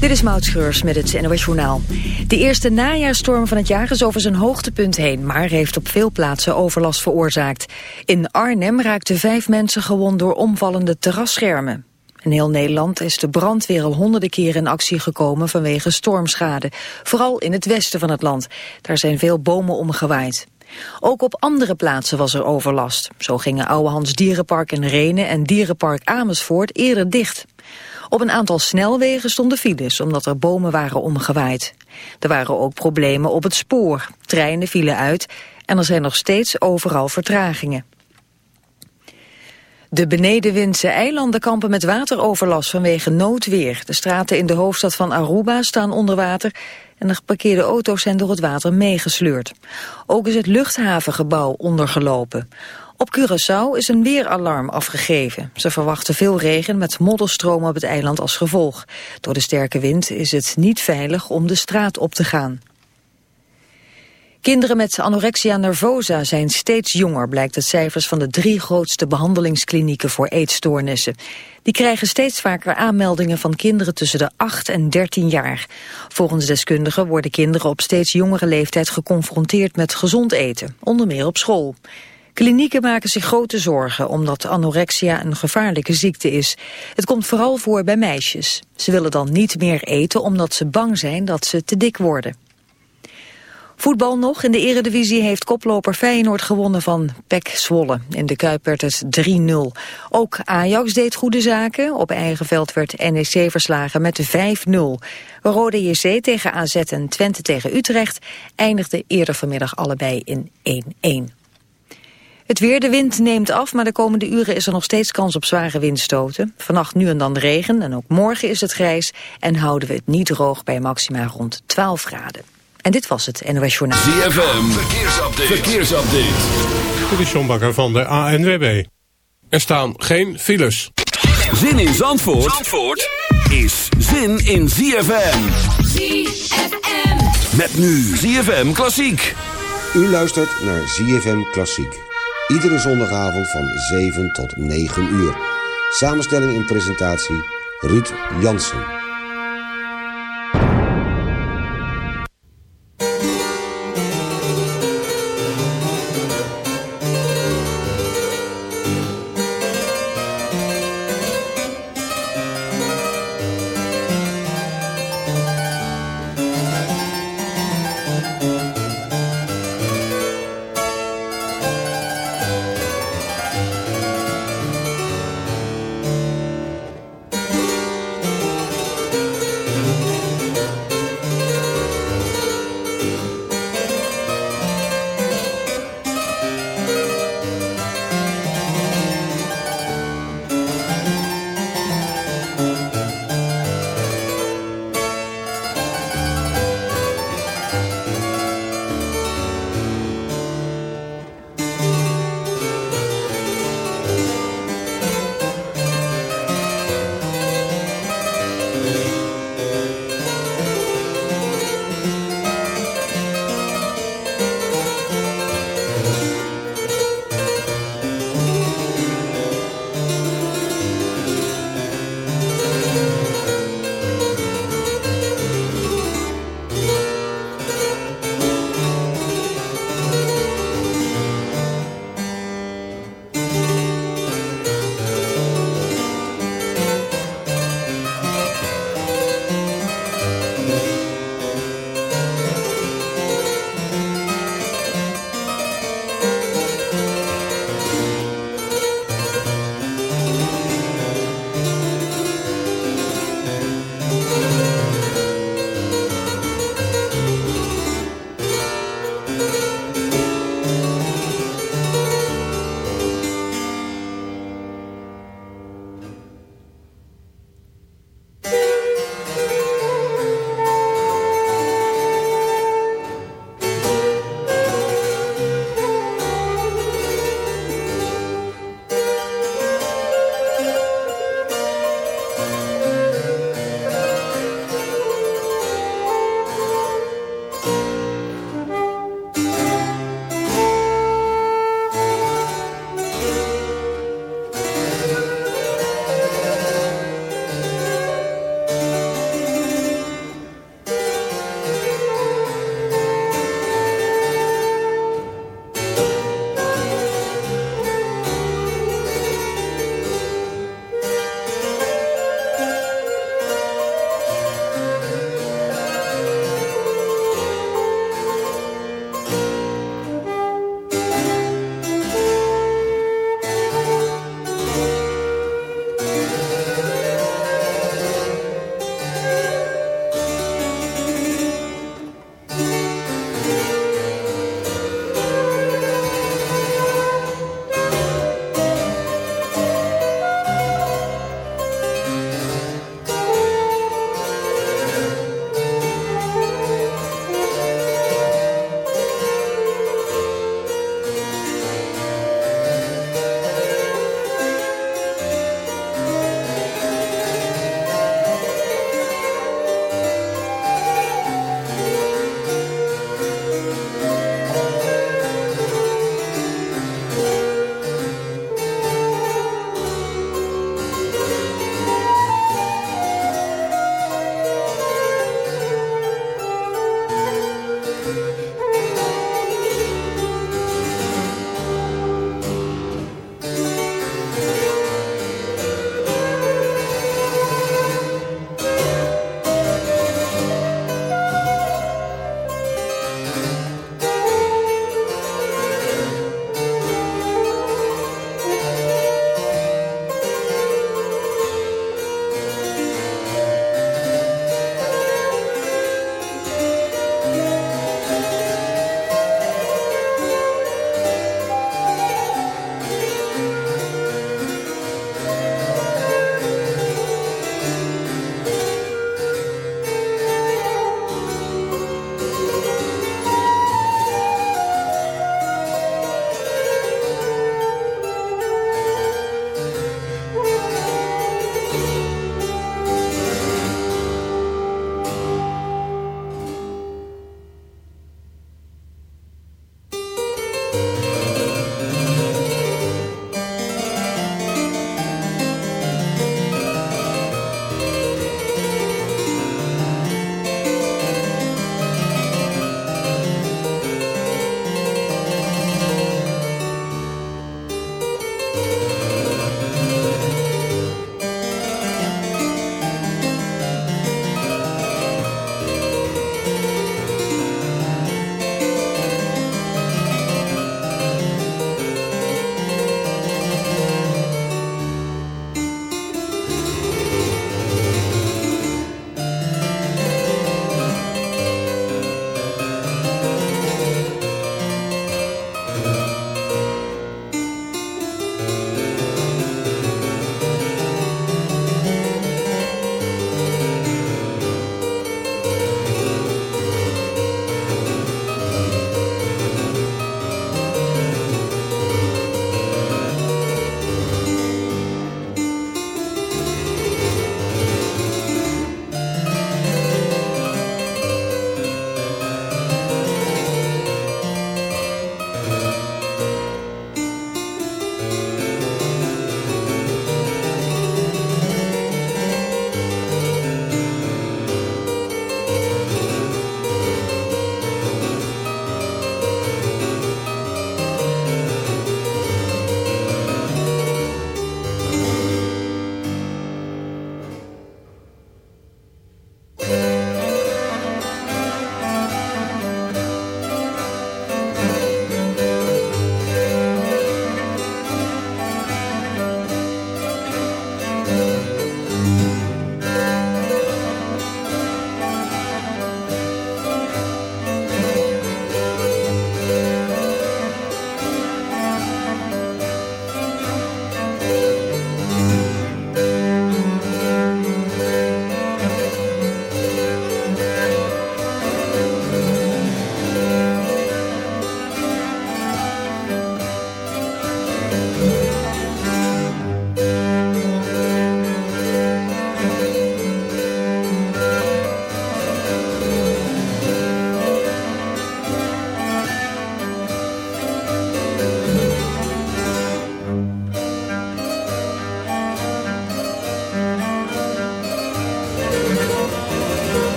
Dit is Maud Schreurs met het NOS. De eerste najaarstorm van het jaar is over zijn hoogtepunt heen... maar heeft op veel plaatsen overlast veroorzaakt. In Arnhem raakten vijf mensen gewond door omvallende terrasschermen. In heel Nederland is de brandweer al honderden keren in actie gekomen vanwege stormschade. Vooral in het westen van het land. Daar zijn veel bomen omgewaaid. Ook op andere plaatsen was er overlast. Zo gingen Ouwehans Dierenpark in Renen en Dierenpark Amersfoort eerder dicht. Op een aantal snelwegen stonden files omdat er bomen waren omgewaaid. Er waren ook problemen op het spoor. Treinen vielen uit en er zijn nog steeds overal vertragingen. De benedenwindse eilanden kampen met wateroverlast vanwege noodweer. De straten in de hoofdstad van Aruba staan onder water en de geparkeerde auto's zijn door het water meegesleurd. Ook is het luchthavengebouw ondergelopen. Op Curaçao is een weeralarm afgegeven. Ze verwachten veel regen met modderstromen op het eiland als gevolg. Door de sterke wind is het niet veilig om de straat op te gaan. Kinderen met anorexia nervosa zijn steeds jonger, blijkt uit cijfers van de drie grootste behandelingsklinieken voor eetstoornissen. Die krijgen steeds vaker aanmeldingen van kinderen tussen de 8 en 13 jaar. Volgens deskundigen worden kinderen op steeds jongere leeftijd geconfronteerd met gezond eten, onder meer op school. Klinieken maken zich grote zorgen omdat anorexia een gevaarlijke ziekte is. Het komt vooral voor bij meisjes. Ze willen dan niet meer eten omdat ze bang zijn dat ze te dik worden. Voetbal nog. In de eredivisie heeft koploper Feyenoord gewonnen van PEC Zwolle. In de Kuip werd het 3-0. Ook Ajax deed goede zaken. Op eigen veld werd NEC verslagen met 5-0. Rode JC tegen AZ en Twente tegen Utrecht eindigden eerder vanmiddag allebei in 1-1. Het weer, de wind neemt af, maar de komende uren is er nog steeds kans op zware windstoten. Vannacht nu en dan regen en ook morgen is het grijs en houden we het niet droog bij maxima rond 12 graden. En dit was het NOS Journaal. ZFM, verkeersupdate. verkeersupdate. Dit is John Bakker van de ANWB. Er staan geen files. Zin in Zandvoort, Zandvoort is zin in ZFM. ZFM. Met nu ZFM Klassiek. U luistert naar ZFM Klassiek. Iedere zondagavond van 7 tot 9 uur. Samenstelling en presentatie Ruud Jansen.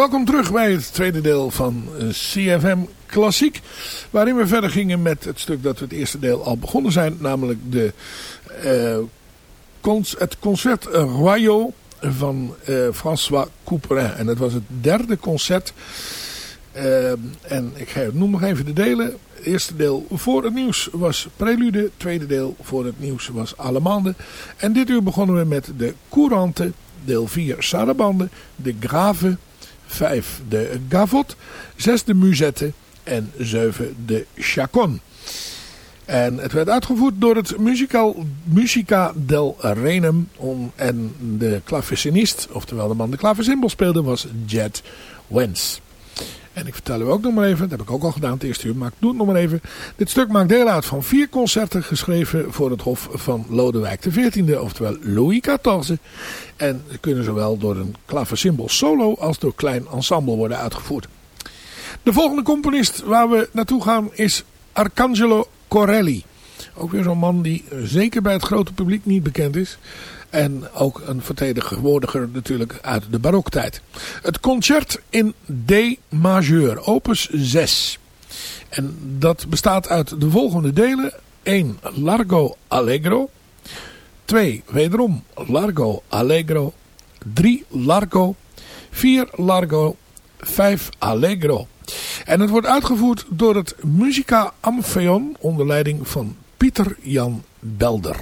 Welkom terug bij het tweede deel van eh, CFM Klassiek. Waarin we verder gingen met het stuk dat we het eerste deel al begonnen zijn. Namelijk de, uh, het concert Royaux van uh, François Couperin. En dat was het derde concert. En ik noem nog even de delen. Het eerste deel voor het nieuws was Prelude. Het tweede deel voor het nieuws was Allemande. En dit uur begonnen we met de Courante. Deel 4 Sarabande. De Grave 5 de Gavot, 6 de Musette en 7 de Chacon. En het werd uitgevoerd door het musical, Musica del Renum. en de klavecinist, oftewel de man de klaversymbol speelde, was Jet Wens. En ik vertel u ook nog maar even, dat heb ik ook al gedaan het eerste uur, maar ik doe het nog maar even. Dit stuk maakt deel uit van vier concerten geschreven voor het hof van Lodewijk XIV, oftewel Louis XIV. En ze kunnen zowel door een klaversymbol solo als door klein ensemble worden uitgevoerd. De volgende componist waar we naartoe gaan is Arcangelo Corelli. Ook weer zo'n man die zeker bij het grote publiek niet bekend is. En ook een vertegenwoordiger natuurlijk uit de baroktijd. Het concert in D majeur, opus 6. En dat bestaat uit de volgende delen. 1. Largo Allegro. 2. Wederom Largo Allegro. 3. Largo. 4. Largo. 5. Allegro. En het wordt uitgevoerd door het Musica Ampheon onder leiding van Pieter Jan Belder.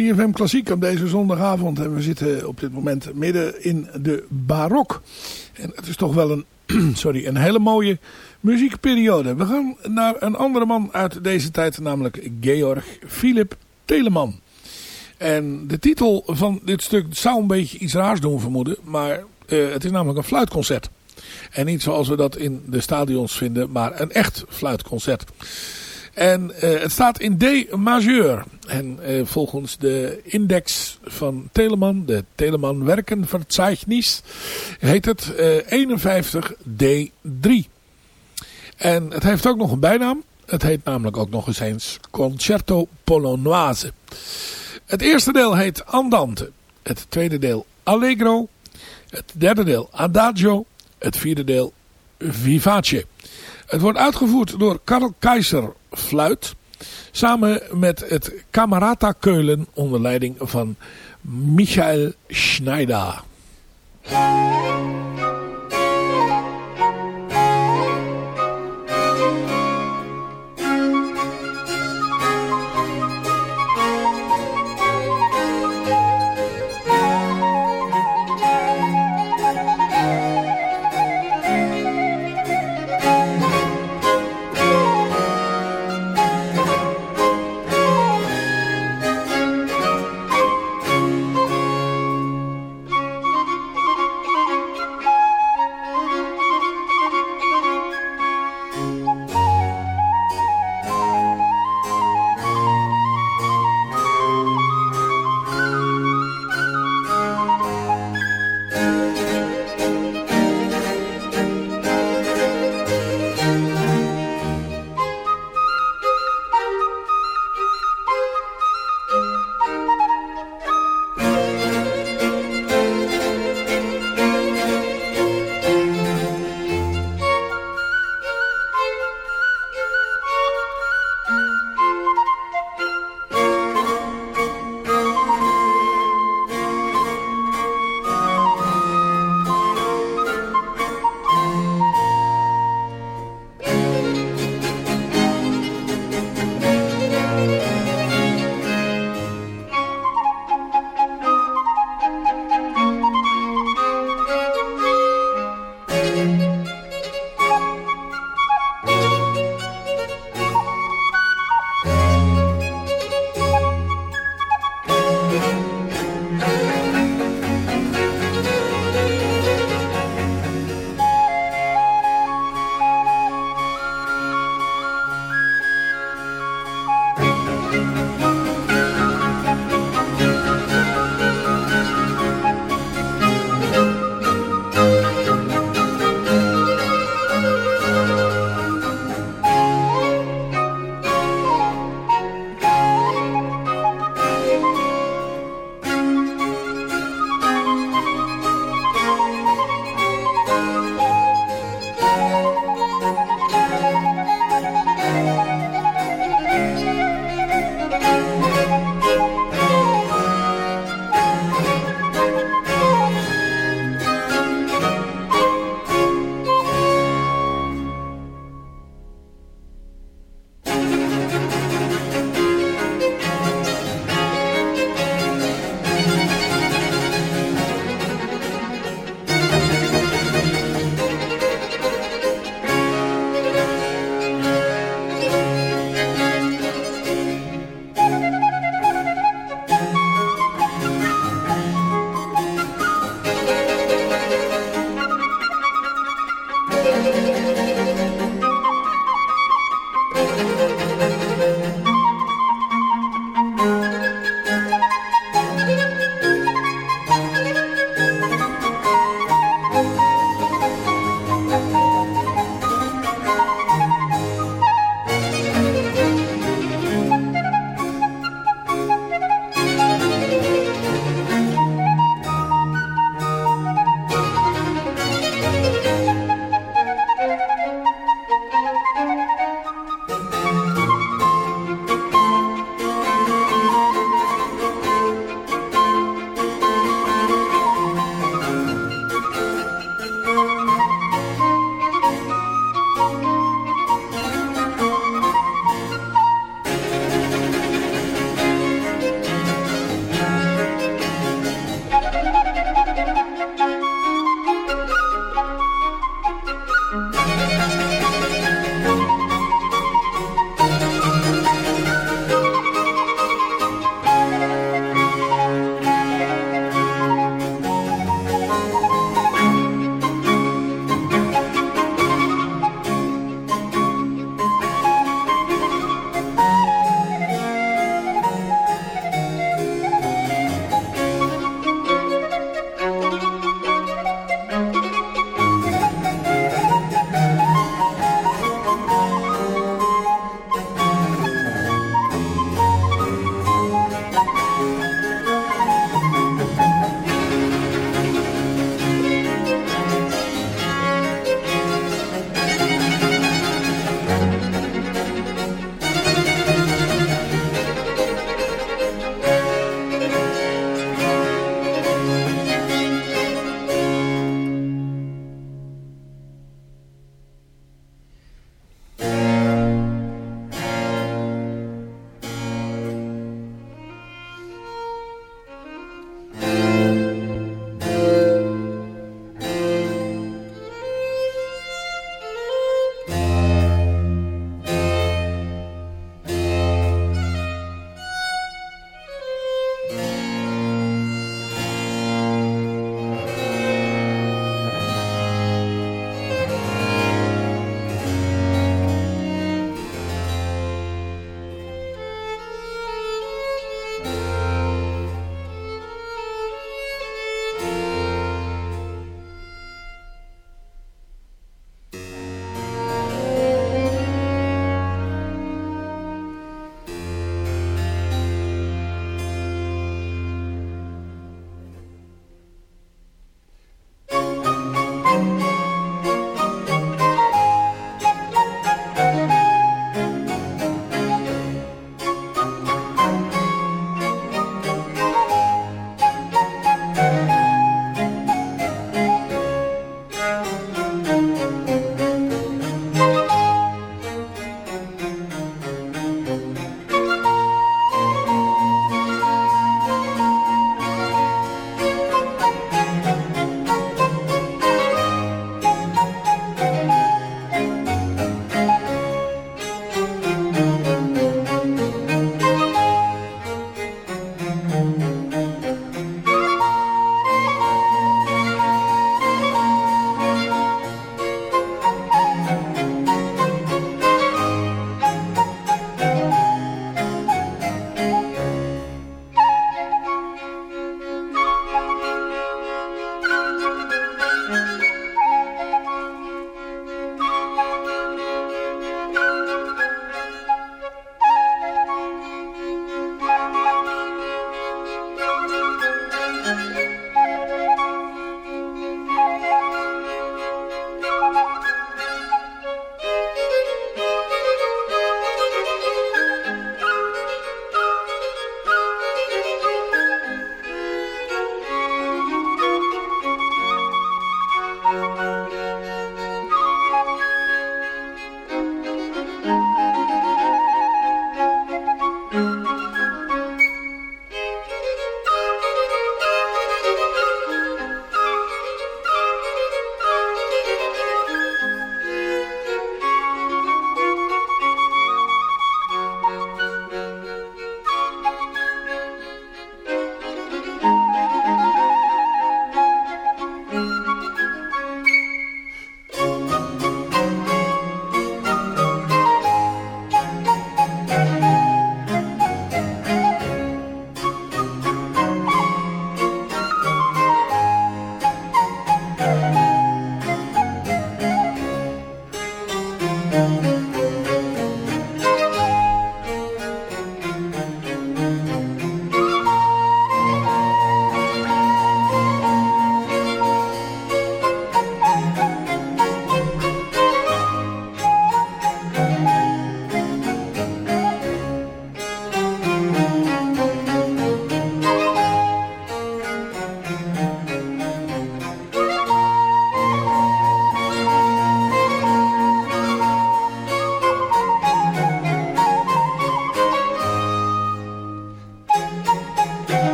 CFM Klassiek op deze zondagavond. En we zitten op dit moment midden in de barok. En het is toch wel een, sorry, een hele mooie muziekperiode. We gaan naar een andere man uit deze tijd, namelijk Georg Philip Telemann. En de titel van dit stuk zou een beetje iets raars doen vermoeden. Maar uh, het is namelijk een fluitconcert. En niet zoals we dat in de stadions vinden, maar een echt fluitconcert. En uh, het staat in D majeur. En uh, volgens de index van Telemann, de Telemann Werkenverzeichnis, heet het uh, 51 D3. En het heeft ook nog een bijnaam. Het heet namelijk ook nog eens eens Concerto Polonoise. Het eerste deel heet Andante. Het tweede deel Allegro. Het derde deel Adagio. Het vierde deel Vivace. Het wordt uitgevoerd door Karl Keizer fluit. Samen met het Camerata Keulen onder leiding van Michael Schneider.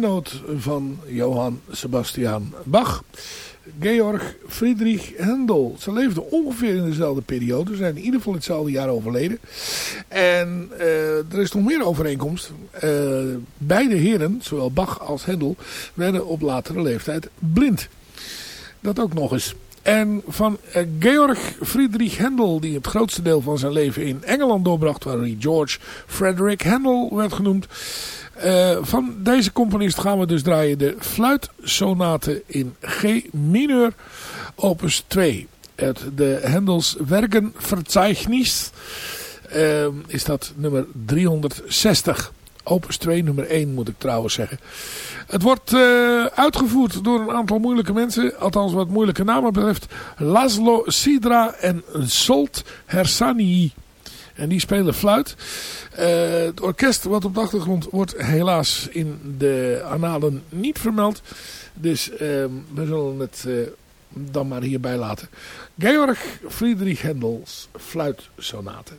Tijdgenoot van Johann Sebastian Bach. Georg Friedrich Händel. Ze leefden ongeveer in dezelfde periode. Zijn in ieder geval hetzelfde jaar overleden. En uh, er is nog meer overeenkomst. Uh, beide heren, zowel Bach als Händel, werden op latere leeftijd blind. Dat ook nog eens. En van uh, Georg Friedrich Händel, die het grootste deel van zijn leven in Engeland doorbracht, waar hij George Frederick Händel werd genoemd. Uh, van deze componist gaan we dus draaien de fluitsonate in G mineur, opus 2. Uit de Hendels Werkenverzeichnis uh, is dat nummer 360. Opus 2, nummer 1 moet ik trouwens zeggen. Het wordt uh, uitgevoerd door een aantal moeilijke mensen. Althans wat moeilijke namen betreft. Laszlo Sidra en Solt Hersanii. En die spelen fluit. Uh, het orkest wat op de achtergrond wordt helaas in de analen niet vermeld. Dus uh, we zullen het uh, dan maar hierbij laten. Georg Friedrich Händels fluitsonate.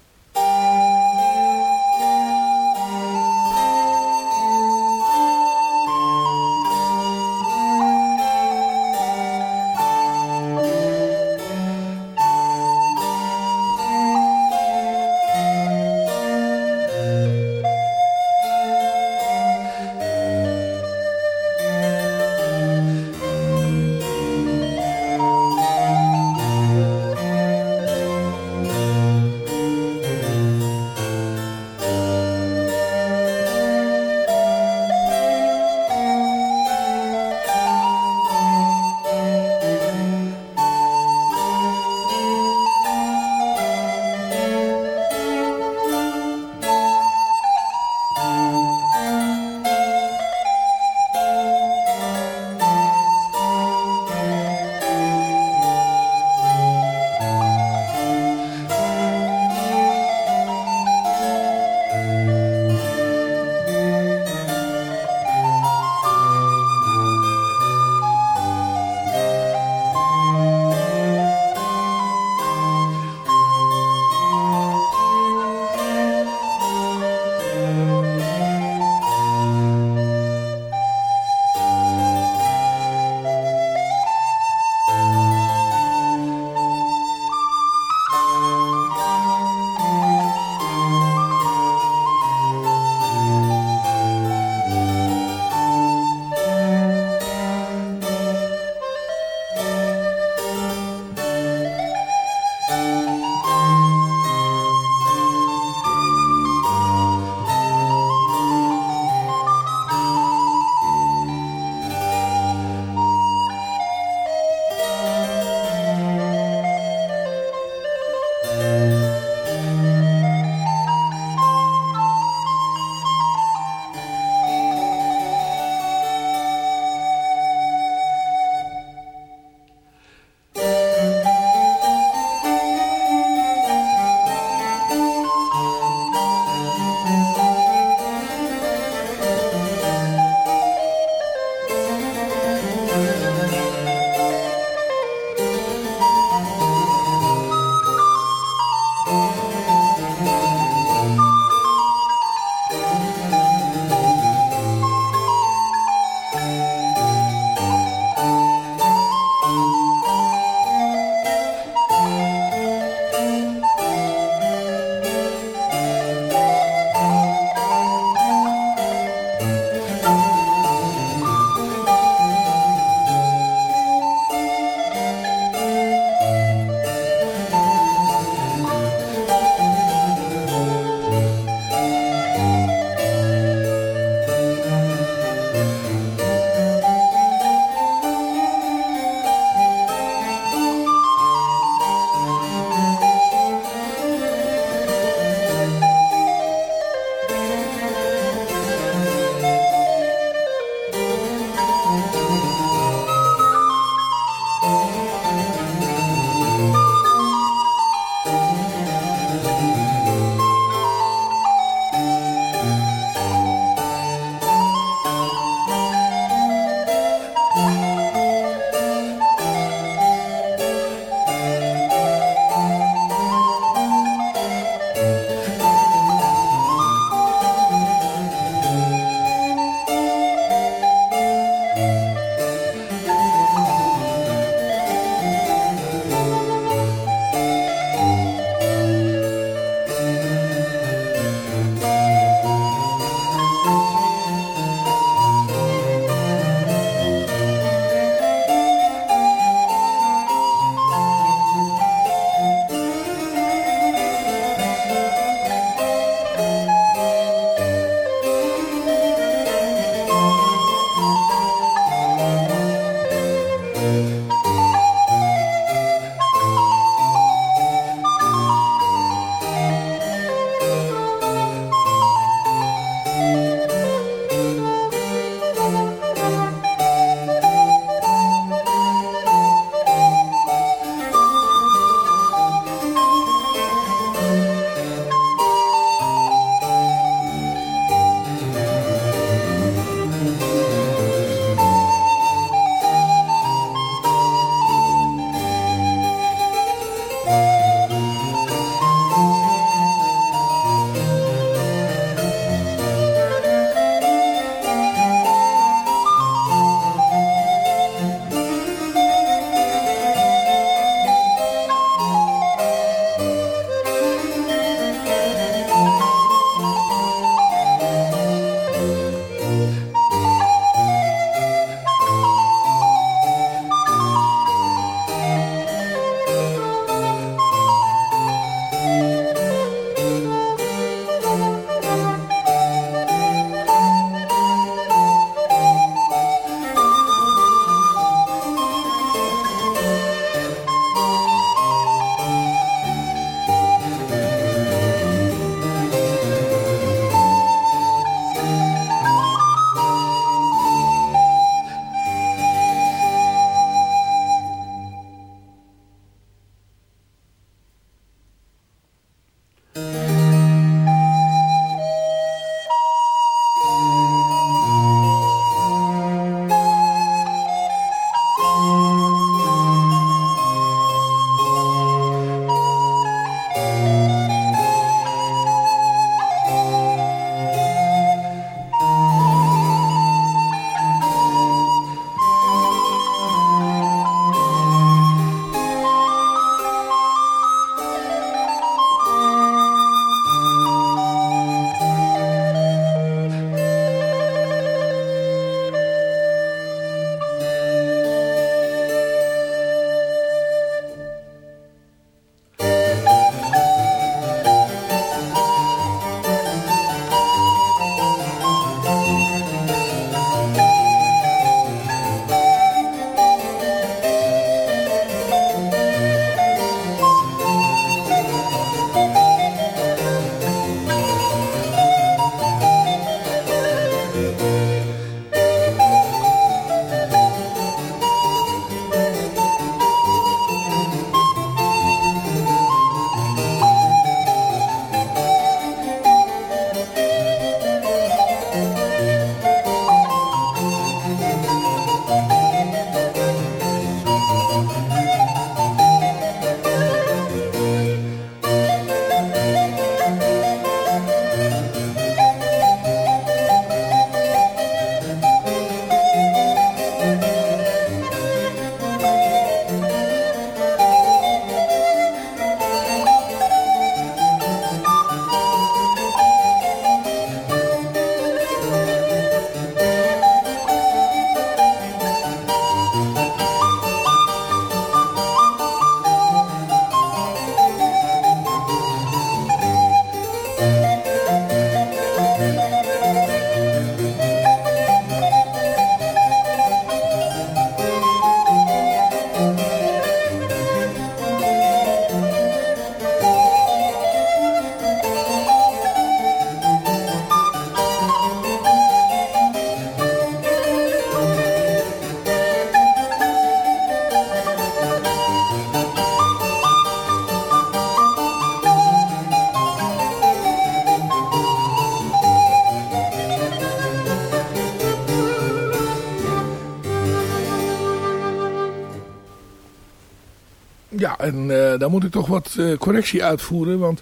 Moet ik toch wat uh, correctie uitvoeren. Want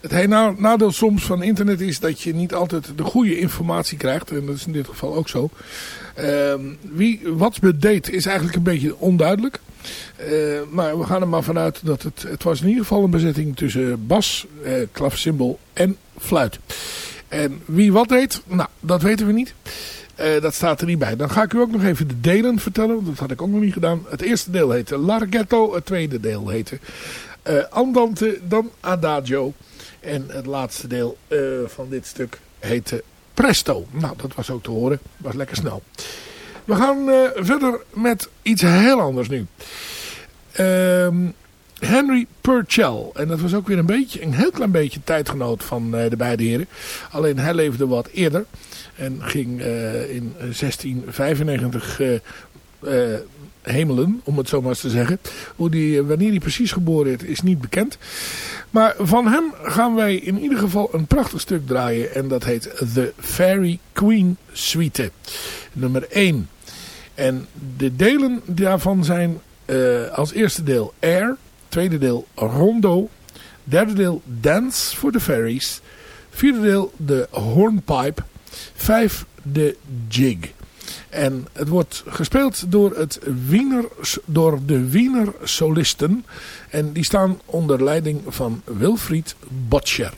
het nadeel soms van internet is dat je niet altijd de goede informatie krijgt. En dat is in dit geval ook zo. Uh, wie Watsbut deed is eigenlijk een beetje onduidelijk. Uh, maar we gaan er maar vanuit dat het, het was in ieder geval een bezetting tussen bas, uh, klavecimbal en fluit. En wie wat deed, nou dat weten we niet. Uh, dat staat er niet bij. Dan ga ik u ook nog even de delen vertellen. Dat had ik ook nog niet gedaan. Het eerste deel heette Larghetto. Het tweede deel heette uh, Andante, dan Adagio. En het laatste deel uh, van dit stuk heette Presto. Nou, dat was ook te horen. Was lekker snel. We gaan verder met iets heel anders nu. Henry Purcell. En dat was ook weer een beetje, een heel klein beetje tijdgenoot van de beide heren. Alleen hij leefde wat eerder. En ging uh, in 1695 uh, uh, hemelen, om het zo maar eens te zeggen. Hoe die, wanneer hij precies geboren is, is niet bekend. Maar van hem gaan wij in ieder geval een prachtig stuk draaien. En dat heet The Fairy Queen Suite. Nummer 1. En de delen daarvan zijn als eerste deel Air. Tweede deel Rondo. Derde deel Dance for the Fairies. Vierde deel de Hornpipe. 5 de Jig. En het wordt gespeeld door, het Wiener, door de Wiener solisten. En die staan onder leiding van Wilfried Botcher.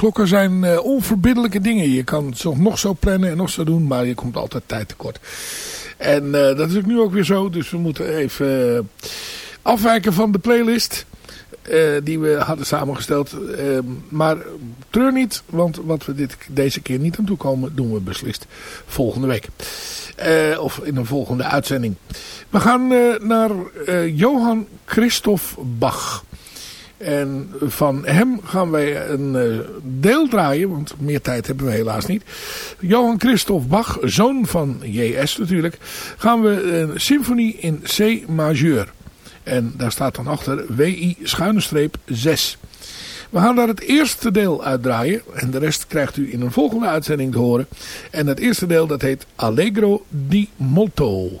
Klokken zijn uh, onverbiddelijke dingen. Je kan het nog zo plannen en nog zo doen, maar je komt altijd tijd tekort. En uh, dat is ook nu ook weer zo, dus we moeten even uh, afwijken van de playlist die we hadden samengesteld. Ehm, maar treur niet, want wat we dit, deze keer niet aan toe komen, doen we beslist volgende week. of in een volgende uitzending. We gaan naar Johan Christoph Bach. En van hem gaan wij een uh, deel draaien, want meer tijd hebben we helaas niet. Johan Christoph Bach, zoon van J.S. natuurlijk, gaan we een symfonie in C majeur. En daar staat dan achter WI schuine streep 6. We gaan daar het eerste deel uitdraaien en de rest krijgt u in een volgende uitzending te horen. En het eerste deel dat heet Allegro di Molto.